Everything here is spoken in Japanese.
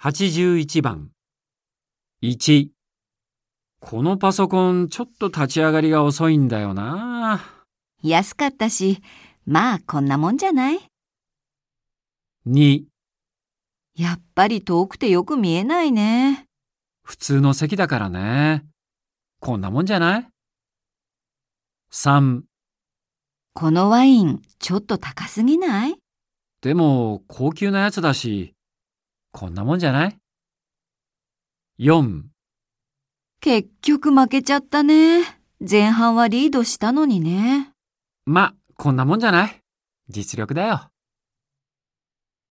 81番。1。このパソコンちょっと立ち上がりが遅いんだよな。安かったし、まあこんなもんじゃない？2。やっぱり遠くてよく見えないね。普通の席だからね。こんなもんじゃない ?3。このワインちょっと高すぎない？でも高級なやつだし、こんなもんじゃない ?4。結局負けちゃったね。前半はリードしたのにね。ま、こんなもんじゃない？実力だよ。